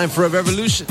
time for a revolution.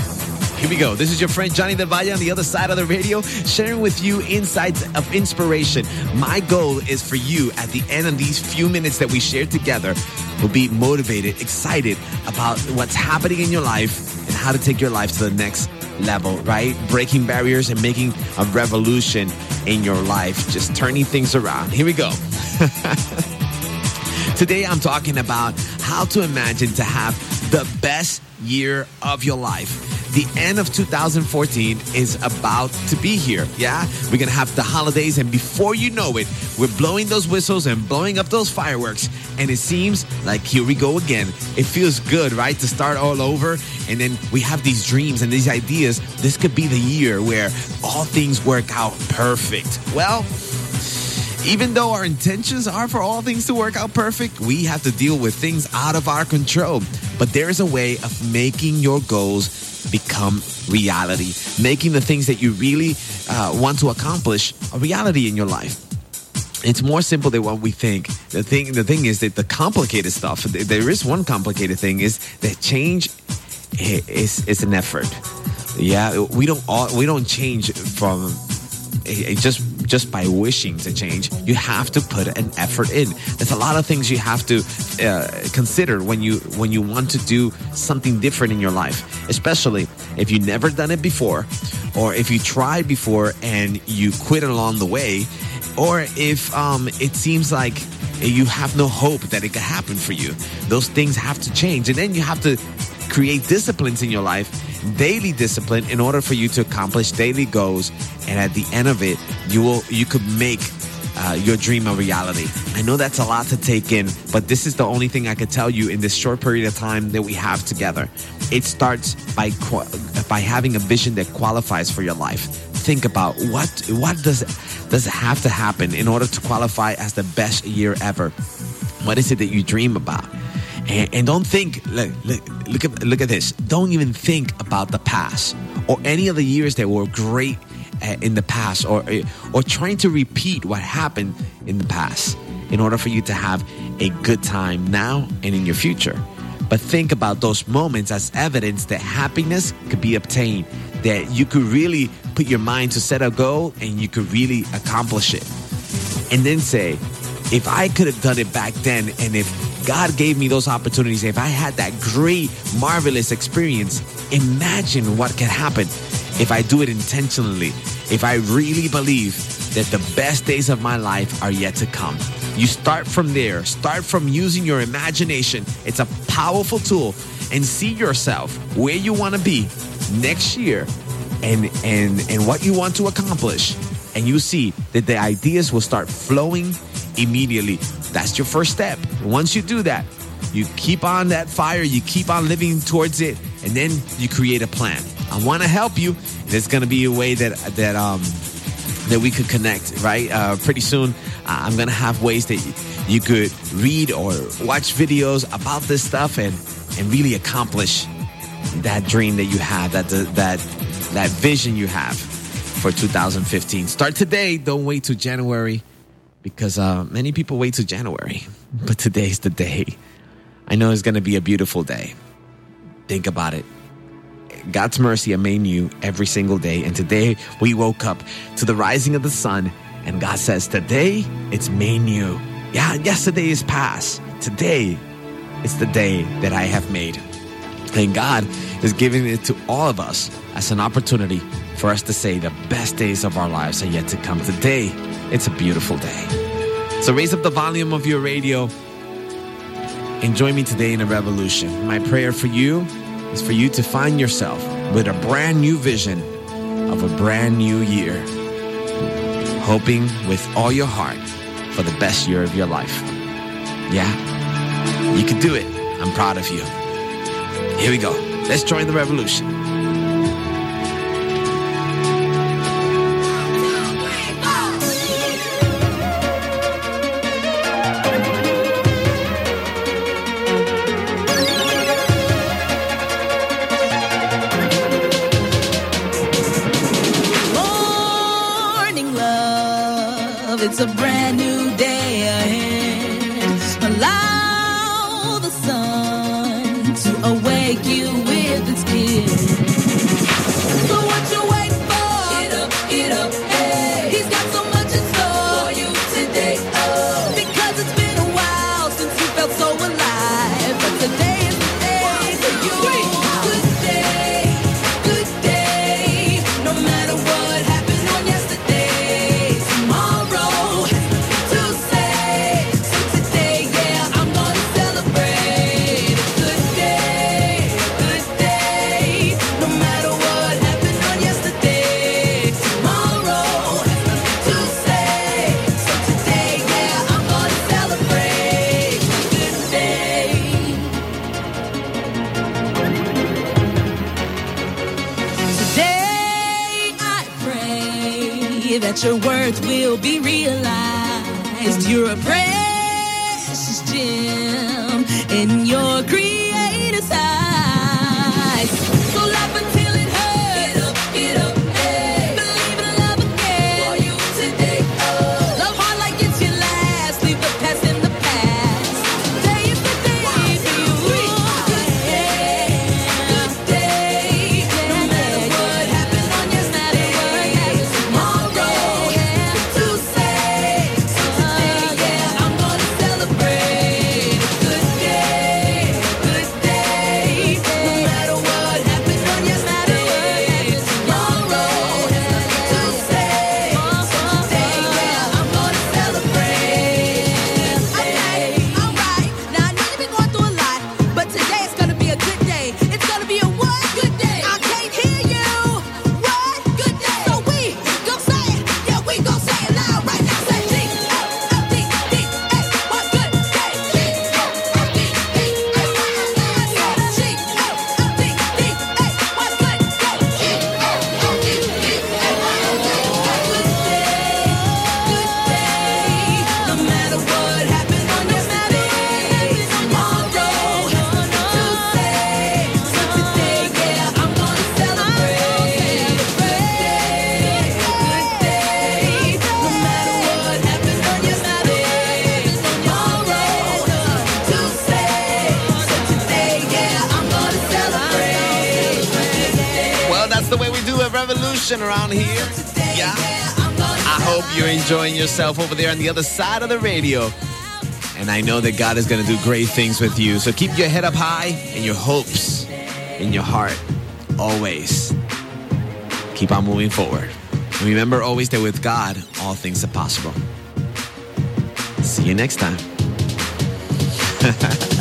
Here we go. This is your friend Johnny Del Valle on the other side of the radio, sharing with you insights of inspiration. My goal is for you at the end of these few minutes that we share together will be motivated, excited about what's happening in your life and how to take your life to the next level, right? Breaking barriers and making a revolution in your life, just turning things around. Here we go. Today, I'm talking about how to imagine to have the best year of your life. The end of 2014 is about to be here. Yeah, we're gonna have the holidays, and before you know it, we're blowing those whistles and blowing up those fireworks. And it seems like here we go again. It feels good, right, to start all over. And then we have these dreams and these ideas. This could be the year where all things work out perfect. Well, even though our intentions are for all things to work out perfect, we have to deal with things out of our control. But there's a way of making your goals become reality, making the things that you really uh, want to accomplish a reality in your life. It's more simple than what we think. The thing, the thing is that the complicated stuff. There is one complicated thing is that change is is an effort. Yeah, we don't all we don't change from just just by wishing to change. You have to put an effort in. There's a lot of things you have to uh, consider when you when you want to do something different in your life, especially if you've never done it before, or if you tried before and you quit along the way, or if um, it seems like you have no hope that it could happen for you. Those things have to change, and then you have to create disciplines in your life daily discipline in order for you to accomplish daily goals and at the end of it you will you could make uh, your dream a reality. I know that's a lot to take in, but this is the only thing I could tell you in this short period of time that we have together. It starts by by having a vision that qualifies for your life. Think about what what does does it have to happen in order to qualify as the best year ever. What is it that you dream about? And, and don't think, look, look, look, at, look at this. Don't even think about the past or any of the years that were great uh, in the past or, uh, or trying to repeat what happened in the past in order for you to have a good time now and in your future. But think about those moments as evidence that happiness could be obtained, that you could really put your mind to set a goal and you could really accomplish it. And then say, if I could have done it back then and if God gave me those opportunities, if I had that great, marvelous experience, imagine what can happen if I do it intentionally, if I really believe that the best days of my life are yet to come. You start from there, start from using your imagination. It's a powerful tool. And see yourself where you want to be next year and and and what you want to accomplish. And you see that the ideas will start flowing immediately. That's your first step. Once you do that, you keep on that fire, you keep on living towards it, and then you create a plan. I want to help you. There's going to be a way that that um that we could connect, right? Uh, pretty soon, I'm going to have ways that you could read or watch videos about this stuff and and really accomplish that dream that you have, that that that vision you have for 2015. Start today. Don't wait till January because uh, many people wait till January, but today's the day. I know it's going to be a beautiful day. Think about it. God's mercy made new every single day. And today we woke up to the rising of the sun. And God says, Today it's made new. Yeah, yesterday is past. Today it's the day that I have made. And God is giving it to all of us as an opportunity for us to say the best days of our lives are yet to come. Today, it's a beautiful day. So raise up the volume of your radio. and join me today in a revolution. My prayer for you is for you to find yourself with a brand new vision of a brand new year, hoping with all your heart for the best year of your life. Yeah, you can do it. I'm proud of you. Here we go. Let's join the revolution. It's a brand new day ahead. Allow the sun to awake you with its kiss. that your worth will be realized. You're a precious gem in your creator's eyes. revolution around here. Yeah. I hope you're enjoying yourself over there on the other side of the radio. And I know that God is going to do great things with you. So keep your head up high and your hopes in your heart always. Keep on moving forward. And remember always that with God, all things are possible. See you next time.